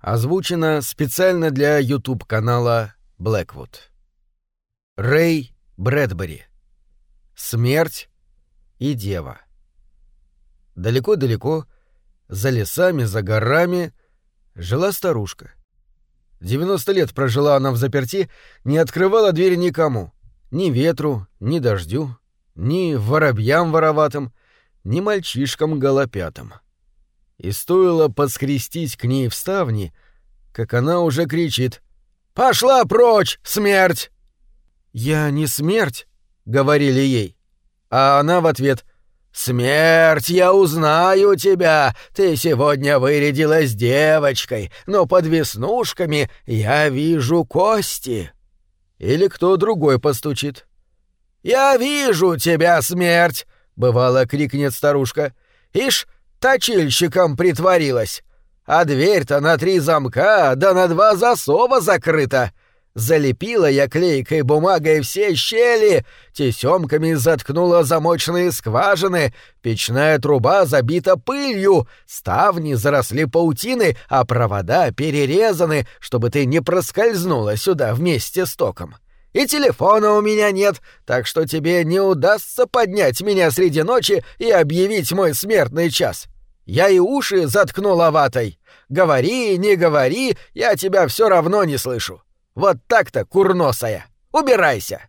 Озвучено специально для YouTube-канала Blackwood. Рэй Брэдбери. Смерть и дева. Далеко-далеко, за лесами, за горами, жила старушка. 90 лет прожила она в заперти, не открывала двери никому. Ни ветру, ни дождю, ни воробьям вороватым, ни мальчишкам голопятым. И стоило подскрестить к ней в ставни, как она уже кричит «Пошла прочь, смерть!» «Я не смерть», — говорили ей. А она в ответ «Смерть, я узнаю тебя! Ты сегодня вырядилась девочкой, но под веснушками я вижу кости!» Или кто другой постучит. «Я вижу тебя, смерть!» — бывало крикнет старушка. «Ишь, точильщиком притворилась! А дверь-то на три замка, да на два засова закрыта!» Залепила я клейкой бумагой все щели, тесемками заткнула замочные скважины, печная труба забита пылью, ставни заросли паутины, а провода перерезаны, чтобы ты не проскользнула сюда вместе с током. И телефона у меня нет, так что тебе не удастся поднять меня среди ночи и объявить мой смертный час. Я и уши заткнула ватой. Говори, не говори, я тебя все равно не слышу. Вот так-то, курносая! Убирайся!»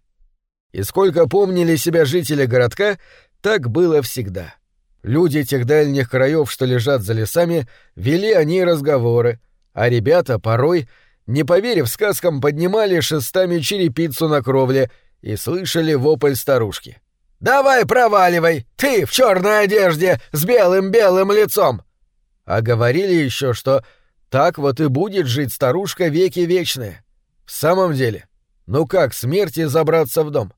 И сколько помнили себя жители городка, так было всегда. Люди тех дальних краев, что лежат за лесами, вели о ней разговоры, а ребята порой, не поверив сказкам, поднимали шестами черепицу на кровле и слышали вопль старушки. «Давай проваливай! Ты в черной одежде, с белым-белым лицом!» А говорили еще, что так вот и будет жить старушка веки вечные. В самом деле, ну как смерти забраться в дом?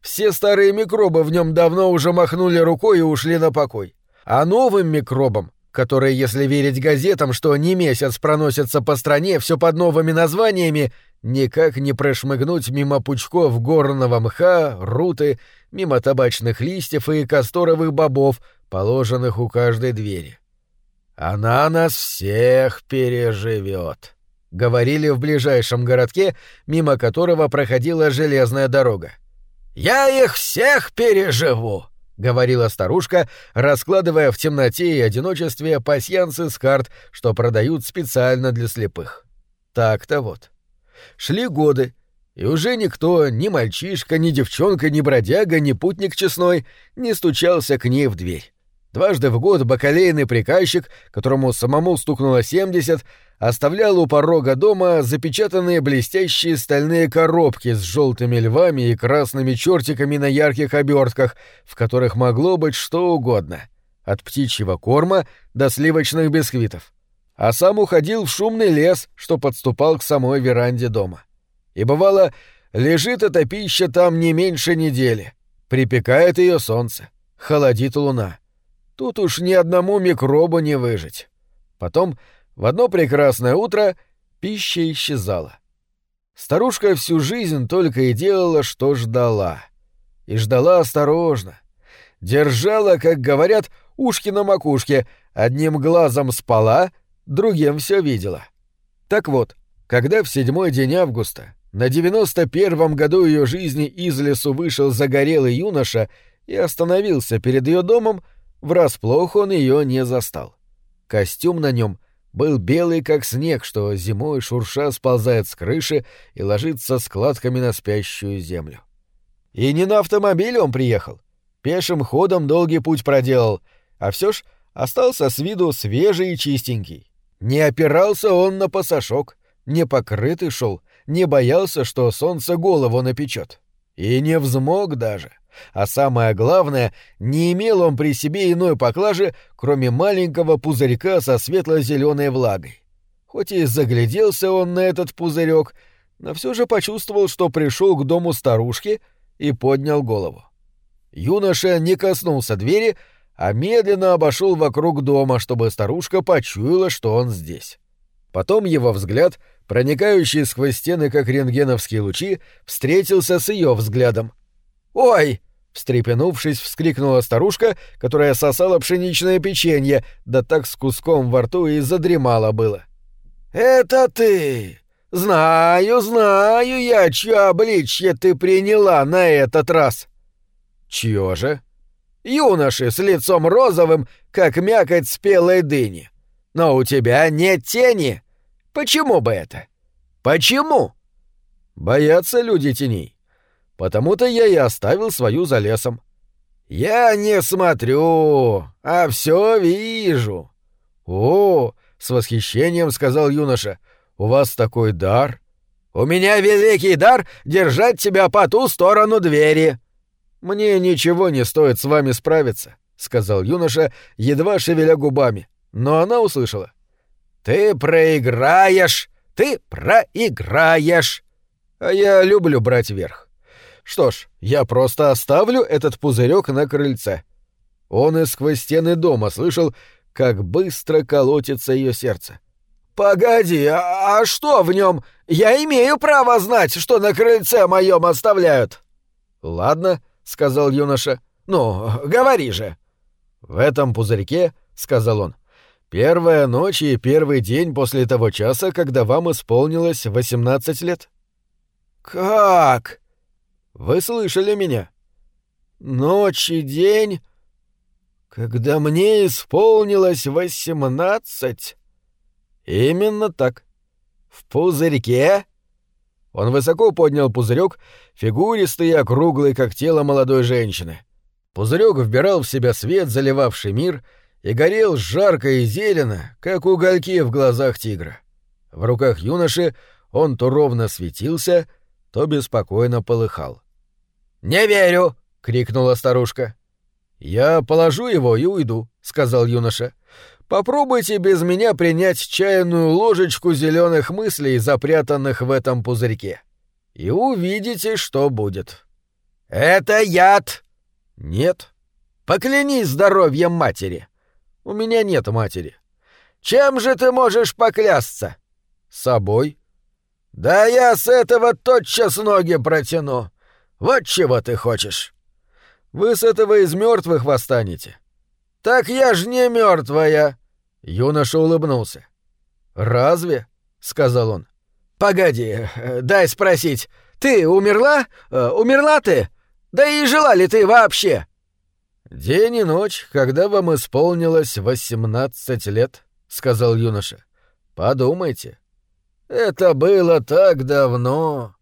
Все старые микробы в нем давно уже махнули рукой и ушли на покой. А новым микробам, которые, если верить газетам, что не месяц проносятся по стране все под новыми названиями, никак не прошмыгнуть мимо пучков горного мха, руты, мимо табачных листьев и касторовых бобов, положенных у каждой двери. Она нас всех переживет. — говорили в ближайшем городке, мимо которого проходила железная дорога. «Я их всех переживу!» — говорила старушка, раскладывая в темноте и одиночестве пасьянцы с карт, что продают специально для слепых. Так-то вот. Шли годы, и уже никто, ни мальчишка, ни девчонка, ни бродяга, ни путник честной, не стучался к ней в дверь. Дважды в год бакалейный приказчик, которому самому стукнуло семьдесят, оставлял у порога дома запечатанные блестящие стальные коробки с желтыми львами и красными чертиками на ярких обертках, в которых могло быть что угодно, от птичьего корма до сливочных бисквитов. А сам уходил в шумный лес, что подступал к самой веранде дома. И бывало, лежит эта пища там не меньше недели, припекает ее солнце, холодит луна. Тут уж ни одному микробу не выжить. Потом в одно прекрасное утро пища исчезала. Старушка всю жизнь только и делала, что ждала. И ждала осторожно. Держала, как говорят, ушки на макушке, одним глазом спала, другим все видела. Так вот, когда в седьмой день августа на девяносто первом году ее жизни из лесу вышел загорелый юноша и остановился перед ее домом, врасплох он ее не застал. Костюм на нем был белый как снег, что зимой шурша сползает с крыши и ложится складками на спящую землю. И не на автомобиле он приехал. Пешим ходом долгий путь проделал, а все ж остался с виду свежий и чистенький. Не опирался он на пасашок, не покрытый шел, не боялся, что солнце голову напечет. И не взмок даже. А самое главное, не имел он при себе иной поклажи, кроме маленького пузырька со светло-зеленой влагой. Хоть и загляделся он на этот пузырек, но все же почувствовал, что пришел к дому старушки и поднял голову. Юноша не коснулся двери, а медленно обошел вокруг дома, чтобы старушка почуяла, что он здесь. Потом его взгляд, проникающий сквозь стены, как рентгеновские лучи, встретился с ее взглядом. «Ой!» Встрепенувшись, вскрикнула старушка, которая сосала пшеничное печенье, да так с куском во рту и задремала было. Это ты! Знаю, знаю я, чье обличье ты приняла на этот раз!» «Чье же?» «Юноши с лицом розовым, как мякоть спелой дыни. Но у тебя нет тени. Почему бы это? Почему?» «Боятся люди теней. Потому-то я и оставил свою за лесом. «Я не смотрю, а все вижу». «О!» — с восхищением сказал юноша. «У вас такой дар». «У меня великий дар держать тебя по ту сторону двери». «Мне ничего не стоит с вами справиться», — сказал юноша, едва шевеля губами. Но она услышала. «Ты проиграешь! Ты проиграешь!» А я люблю брать верх. Что ж, я просто оставлю этот пузырек на крыльце. Он и сквозь стены дома слышал, как быстро колотится ее сердце. «Погоди, а, а что в нем? Я имею право знать, что на крыльце моем оставляют!» «Ладно», — сказал юноша. «Ну, говори же». «В этом пузырьке», — сказал он, — «первая ночь и первый день после того часа, когда вам исполнилось восемнадцать лет». «Как?» Вы слышали меня? Ночь и день, когда мне исполнилось восемнадцать. Именно так. В пузырьке? Он высоко поднял пузырек, фигуристый и округлый, как тело молодой женщины. Пузырек вбирал в себя свет, заливавший мир, и горел жарко и зелено, как угольки в глазах тигра. В руках юноши он то ровно светился, то беспокойно полыхал. «Не верю!» — крикнула старушка. «Я положу его и уйду», — сказал юноша. «Попробуйте без меня принять чайную ложечку зеленых мыслей, запрятанных в этом пузырьке. И увидите, что будет». «Это яд!» «Нет». «Поклянись здоровьем матери». «У меня нет матери». «Чем же ты можешь поклясться?» «Собой». «Да я с этого тотчас ноги протяну. Вот чего ты хочешь. Вы с этого из мертвых восстанете. Так я ж не мертвая. Юноша улыбнулся. Разве? сказал он. Погоди, дай спросить. Ты умерла? Э, умерла ты? Да и жила ли ты вообще? День и ночь, когда вам исполнилось восемнадцать лет, сказал юноша. Подумайте. Это было так давно.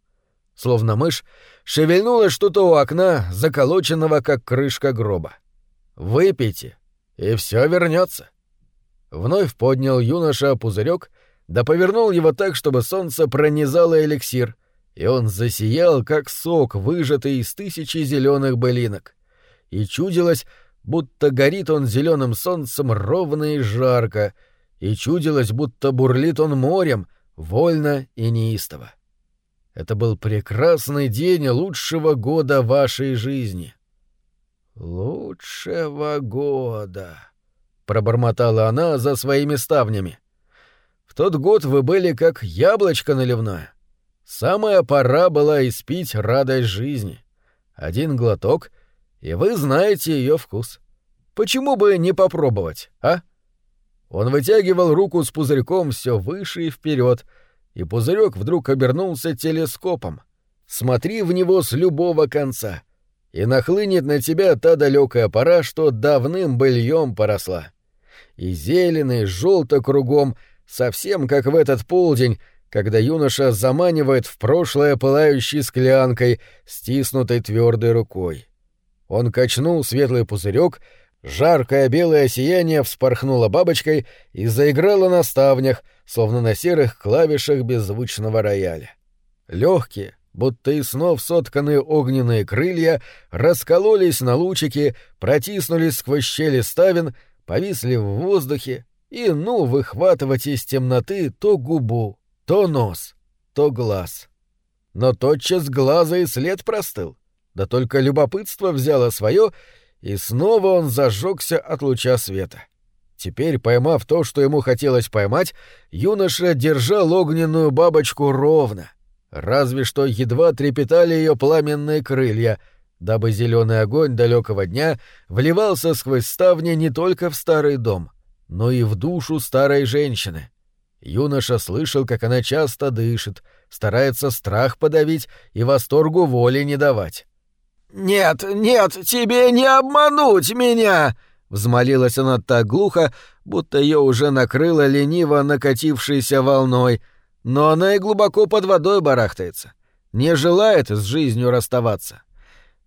Словно мышь, Шевельнулось что-то у окна, заколоченного как крышка гроба. «Выпейте, и все вернется. Вновь поднял юноша пузырек, да повернул его так, чтобы солнце пронизало эликсир, и он засиял, как сок, выжатый из тысячи зеленых былинок. И чудилось, будто горит он зеленым солнцем ровно и жарко, и чудилось, будто бурлит он морем, вольно и неистово. Это был прекрасный день лучшего года вашей жизни. Лучшего года, пробормотала она за своими ставнями. В тот год вы были как яблочко наливное. Самая пора была испить радость жизни. Один глоток, и вы знаете ее вкус. Почему бы не попробовать, а? Он вытягивал руку с пузырьком все выше и вперед, и пузырек вдруг обернулся телескопом. Смотри в него с любого конца, и нахлынет на тебя та далекая пора, что давным быльем поросла. И зеленый, желто кругом, совсем как в этот полдень, когда юноша заманивает в прошлое пылающей склянкой, стиснутой твердой рукой. Он качнул светлый пузырек, жаркое белое сияние вспорхнуло бабочкой и заиграло на ставнях, словно на серых клавишах беззвучного рояля. Легкие, будто из снов сотканные огненные крылья, раскололись на лучики, протиснулись сквозь щели ставен, повисли в воздухе и, ну, выхватывать из темноты то губу, то нос, то глаз. Но тотчас глаза и след простыл, да только любопытство взяло свое, и снова он зажегся от луча света. — Теперь, поймав то, что ему хотелось поймать, юноша держал огненную бабочку ровно, разве что едва трепетали ее пламенные крылья, дабы зеленый огонь далекого дня вливался сквозь ставни не только в старый дом, но и в душу старой женщины. Юноша слышал, как она часто дышит, старается страх подавить и восторгу воли не давать. «Нет, нет, тебе не обмануть меня!» Взмолилась она так глухо, будто ее уже накрыло лениво накатившейся волной, но она и глубоко под водой барахтается, не желает с жизнью расставаться.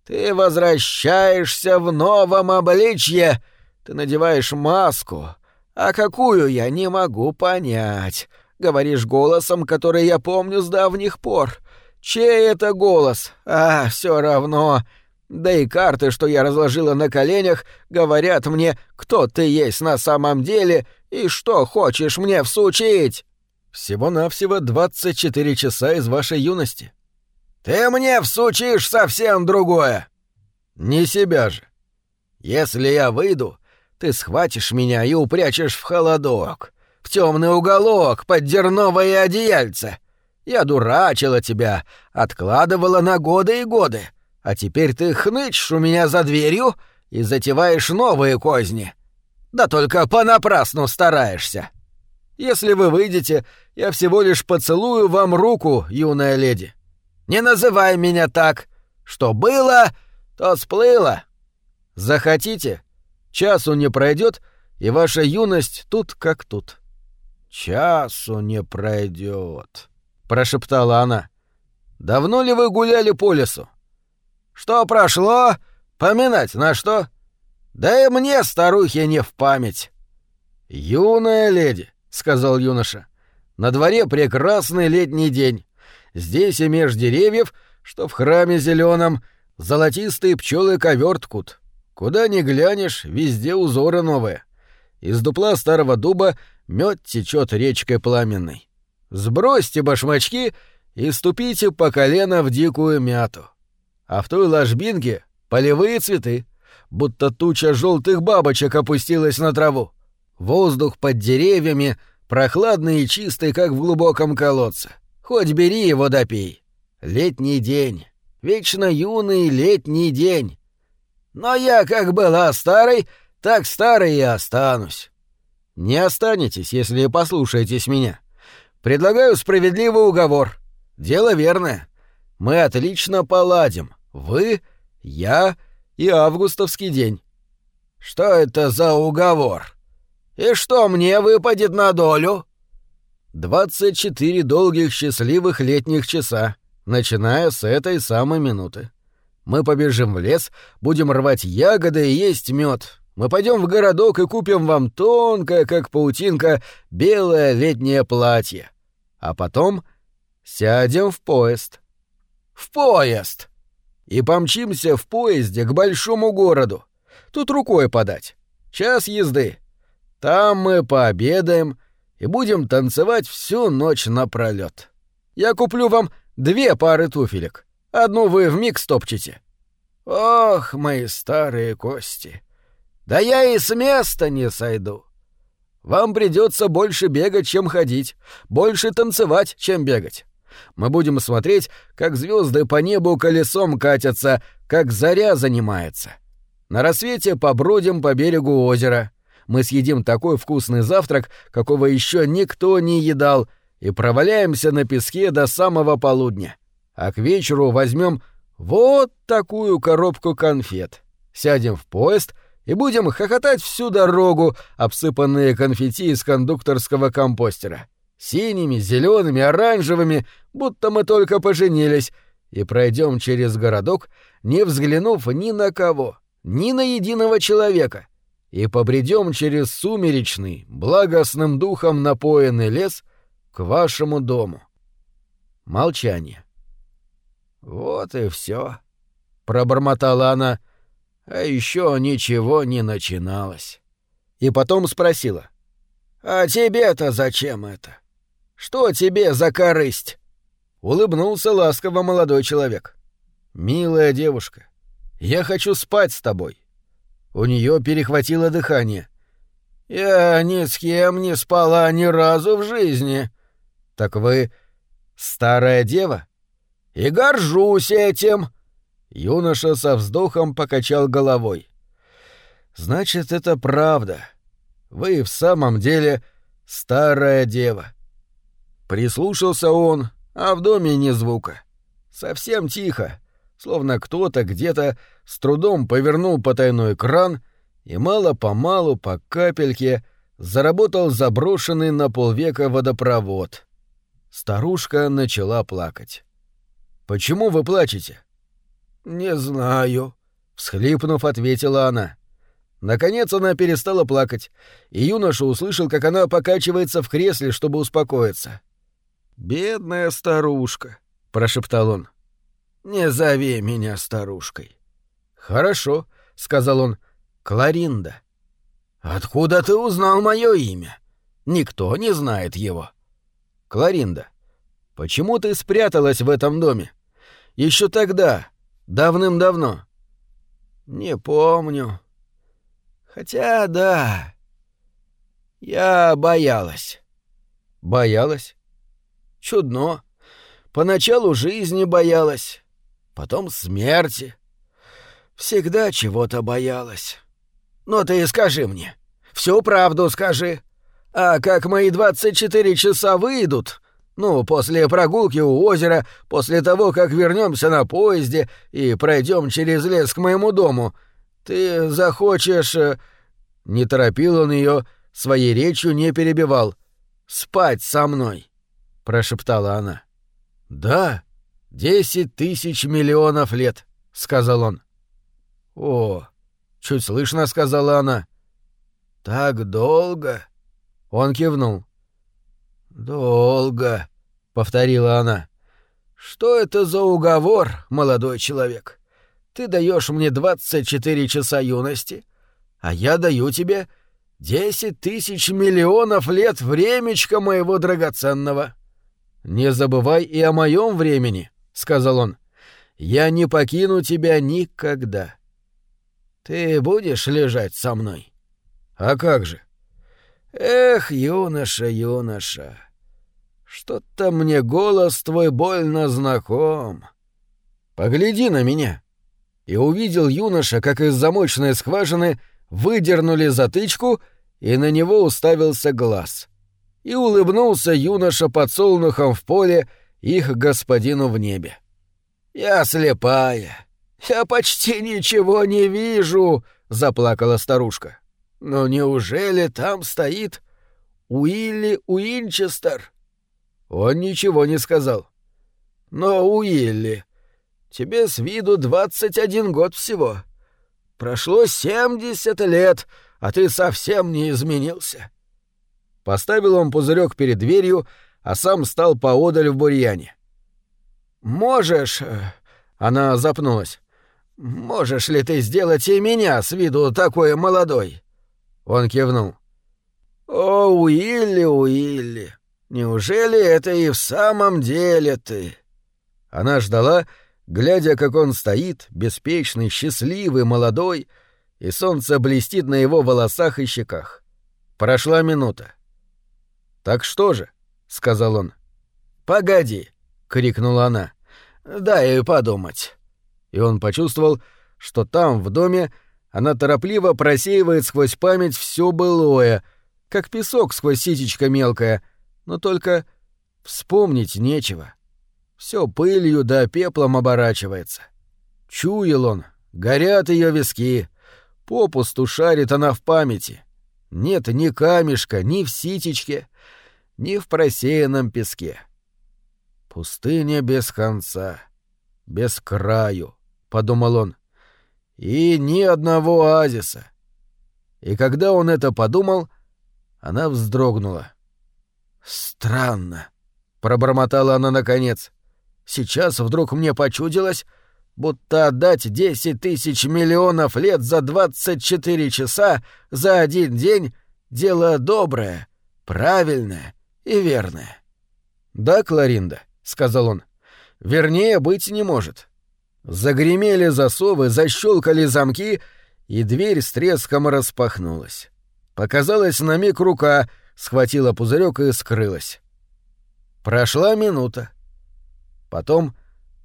«Ты возвращаешься в новом обличье! Ты надеваешь маску, а какую я не могу понять. Говоришь голосом, который я помню с давних пор. Чей это голос? А, все равно. Да и карты, что я разложила на коленях, говорят мне, кто ты есть на самом деле и что хочешь мне всучить. Всего-навсего 24 часа из вашей юности. Ты мне всучишь совсем другое. Не себя же. Если я выйду, ты схватишь меня и упрячешь в холодок, в темный уголок под дерновое одеяльце. Я дурачила тебя, откладывала на годы и годы. А теперь ты хнычешь у меня за дверью и затеваешь новые козни. Да только понапрасну стараешься. Если вы выйдете, я всего лишь поцелую вам руку, юная леди. Не называй меня так. Что было, то сплыло. Захотите, часу не пройдет, и ваша юность тут как тут. Часу не пройдет, прошептала она. Давно ли вы гуляли по лесу? Что прошло? Поминать на что? Да и мне, старухи, не в память. Юная леди, сказал юноша. На дворе прекрасный летний день. Здесь и меж деревьев, что в храме зеленом, золотистые пчелы ковер ткут. Куда ни глянешь, везде узоры новые. Из дупла старого дуба мед течет речкой пламенной. Сбросьте башмачки и ступите по колено в дикую мяту а в той ложбинке полевые цветы, будто туча желтых бабочек опустилась на траву. Воздух под деревьями прохладный и чистый, как в глубоком колодце. Хоть бери его допей. Летний день. Вечно юный летний день. Но я как была старой, так старой и останусь. Не останетесь, если послушаетесь меня. Предлагаю справедливый уговор. Дело верное. Мы отлично поладим. Вы, я и августовский день. Что это за уговор? И что мне выпадет на долю? Двадцать четыре долгих счастливых летних часа, начиная с этой самой минуты. Мы побежим в лес, будем рвать ягоды и есть мед. Мы пойдем в городок и купим вам тонкое, как паутинка, белое летнее платье. А потом сядем в поезд. В поезд! и помчимся в поезде к большому городу. Тут рукой подать. Час езды. Там мы пообедаем и будем танцевать всю ночь напролёт. Я куплю вам две пары туфелек. Одну вы вмиг стопчете. Ох, мои старые кости. Да я и с места не сойду. Вам придется больше бегать, чем ходить, больше танцевать, чем бегать. Мы будем смотреть, как звезды по небу колесом катятся, как заря занимается. На рассвете побродим по берегу озера. Мы съедим такой вкусный завтрак, какого еще никто не едал, и проваляемся на песке до самого полудня. А к вечеру возьмем вот такую коробку конфет. Сядем в поезд и будем хохотать всю дорогу, обсыпанные конфетти из кондукторского компостера. Синими, зелеными, оранжевыми, будто мы только поженились, и пройдем через городок, не взглянув ни на кого, ни на единого человека, и побредем через сумеречный, благостным духом напоенный лес к вашему дому. Молчание. Вот и все, пробормотала она, а еще ничего не начиналось. И потом спросила: "А тебе-то зачем это?" Что тебе за корысть?» Улыбнулся ласково молодой человек. «Милая девушка, я хочу спать с тобой». У нее перехватило дыхание. «Я ни с кем не спала ни разу в жизни». «Так вы старая дева?» «И горжусь этим!» Юноша со вздохом покачал головой. «Значит, это правда. Вы в самом деле старая дева». Прислушался он, а в доме ни звука. Совсем тихо, словно кто-то где-то с трудом повернул потайной кран, и мало-помалу по капельке заработал заброшенный на полвека водопровод. Старушка начала плакать. «Почему вы плачете?» «Не знаю», — всхлипнув, ответила она. Наконец она перестала плакать, и юноша услышал, как она покачивается в кресле, чтобы успокоиться. «Бедная старушка», — прошептал он. «Не зови меня старушкой». «Хорошо», — сказал он, — «Кларинда». «Откуда ты узнал мое имя? Никто не знает его». «Кларинда, почему ты спряталась в этом доме? Еще тогда, давным-давно». «Не помню. Хотя да, я боялась». «Боялась?» Чудно. Поначалу жизни боялась, потом смерти. Всегда чего-то боялась. Но ты скажи мне, всю правду скажи. А как мои 24 часа выйдут, ну, после прогулки у озера, после того, как вернемся на поезде и пройдем через лес к моему дому, ты захочешь... Э, не торопил он ее, своей речью не перебивал. Спать со мной прошептала она. Да, десять тысяч миллионов лет, сказал он. О, чуть слышно сказала она. Так долго? Он кивнул. Долго, повторила она. Что это за уговор, молодой человек? Ты даешь мне двадцать четыре часа юности, а я даю тебе десять тысяч миллионов лет времечка моего драгоценного. «Не забывай и о моем времени», — сказал он. «Я не покину тебя никогда». «Ты будешь лежать со мной?» «А как же?» «Эх, юноша, юноша, что-то мне голос твой больно знаком». «Погляди на меня». И увидел юноша, как из замочной скважины выдернули затычку, и на него уставился глаз и улыбнулся юноша под солнухом в поле их господину в небе. «Я слепая. Я почти ничего не вижу», — заплакала старушка. «Но неужели там стоит Уилли Уинчестер?» Он ничего не сказал. «Но, Уилли, тебе с виду двадцать один год всего. Прошло семьдесят лет, а ты совсем не изменился. Поставил он пузырек перед дверью, а сам стал поодаль в бурьяне. «Можешь...» э, — она запнулась. «Можешь ли ты сделать и меня с виду такой молодой?» Он кивнул. «О, Уилли, Уилли, неужели это и в самом деле ты?» Она ждала, глядя, как он стоит, беспечный, счастливый, молодой, и солнце блестит на его волосах и щеках. Прошла минута. «Так что же?» — сказал он. «Погоди!» — крикнула она. «Дай подумать». И он почувствовал, что там, в доме, она торопливо просеивает сквозь память все былое, как песок сквозь ситечко мелкое, но только вспомнить нечего. Все пылью да пеплом оборачивается. Чуял он, горят ее виски, попусту шарит она в памяти. Нет ни камешка, ни в ситечке, ни в просеянном песке. Пустыня без конца, без краю, — подумал он, — и ни одного оазиса. И когда он это подумал, она вздрогнула. «Странно», — пробормотала она наконец. «Сейчас вдруг мне почудилось, будто отдать десять тысяч миллионов лет за двадцать четыре часа за один день — дело доброе, правильное и верное. «Да, Кларинда», — сказал он, — «вернее быть не может». Загремели засовы, защелкали замки, и дверь с треском распахнулась. Показалась на миг рука, схватила пузырек и скрылась. Прошла минута. Потом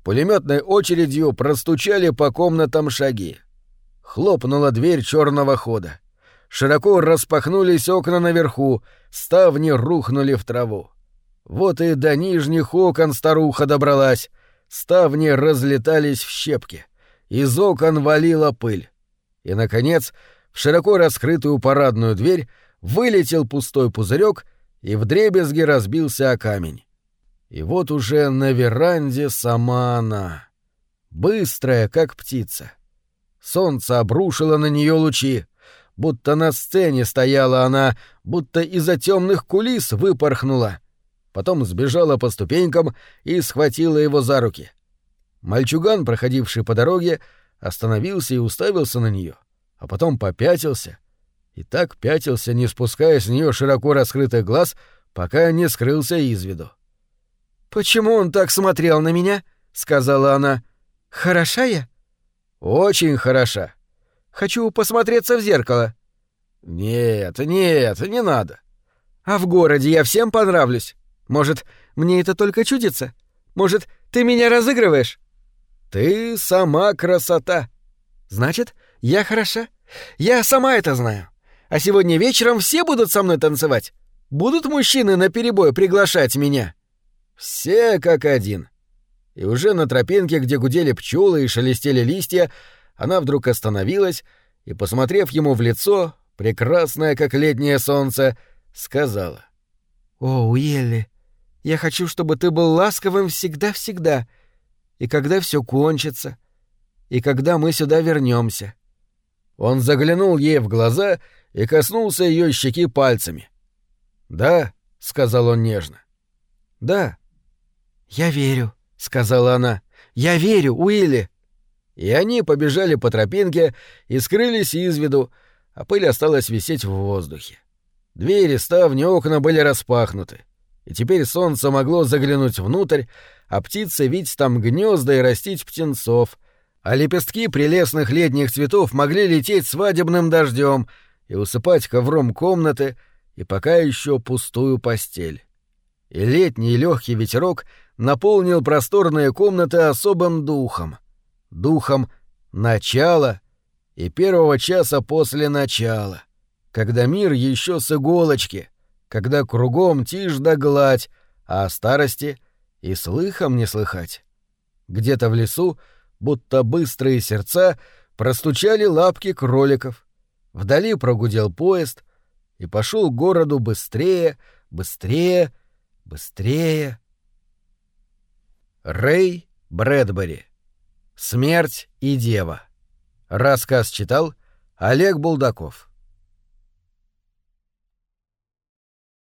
пулеметной очередью простучали по комнатам шаги. Хлопнула дверь черного хода. Широко распахнулись окна наверху, ставни рухнули в траву. Вот и до нижних окон старуха добралась. Ставни разлетались в щепки. Из окон валила пыль. И, наконец, в широко раскрытую парадную дверь вылетел пустой пузырек и вдребезги разбился о камень. И вот уже на веранде сама она. Быстрая, как птица. Солнце обрушило на нее лучи. Будто на сцене стояла она, будто из-за темных кулис выпорхнула. Потом сбежала по ступенькам и схватила его за руки. Мальчуган, проходивший по дороге, остановился и уставился на нее, а потом попятился. И так пятился, не спуская с нее широко раскрытых глаз, пока не скрылся из виду. «Почему он так смотрел на меня?» — сказала она. «Хороша я?» «Очень хороша. Хочу посмотреться в зеркало». «Нет, нет, не надо». «А в городе я всем понравлюсь? Может, мне это только чудится? Может, ты меня разыгрываешь?» «Ты сама красота». «Значит, я хороша? Я сама это знаю. А сегодня вечером все будут со мной танцевать? Будут мужчины на перебой приглашать меня?» «Все как один». И уже на тропинке, где гудели пчелы и шелестели листья, она вдруг остановилась и, посмотрев ему в лицо, прекрасное, как летнее солнце, сказала. «О, Уилли, я хочу, чтобы ты был ласковым всегда-всегда, и когда все кончится, и когда мы сюда вернемся. Он заглянул ей в глаза и коснулся ее щеки пальцами. «Да», — сказал он нежно. «Да». «Я верю», — сказала она. «Я верю, Уилли». И они побежали по тропинке и скрылись из виду, а пыль осталась висеть в воздухе. Двери, ставни, окна были распахнуты, и теперь солнце могло заглянуть внутрь, а птицы видеть там гнезда и растить птенцов, а лепестки прелестных летних цветов могли лететь свадебным дождем и усыпать ковром комнаты и пока еще пустую постель. И летний легкий ветерок наполнил просторные комнаты особым духом — духом начала и первого часа после начала, когда мир еще с иголочки, когда кругом тишь да гладь, а о старости и слыхом не слыхать. Где-то в лесу, будто быстрые сердца, простучали лапки кроликов. Вдали прогудел поезд и пошел к городу быстрее, быстрее, быстрее. Рэй Брэдбери Смерть и дева. Рассказ читал Олег Булдаков.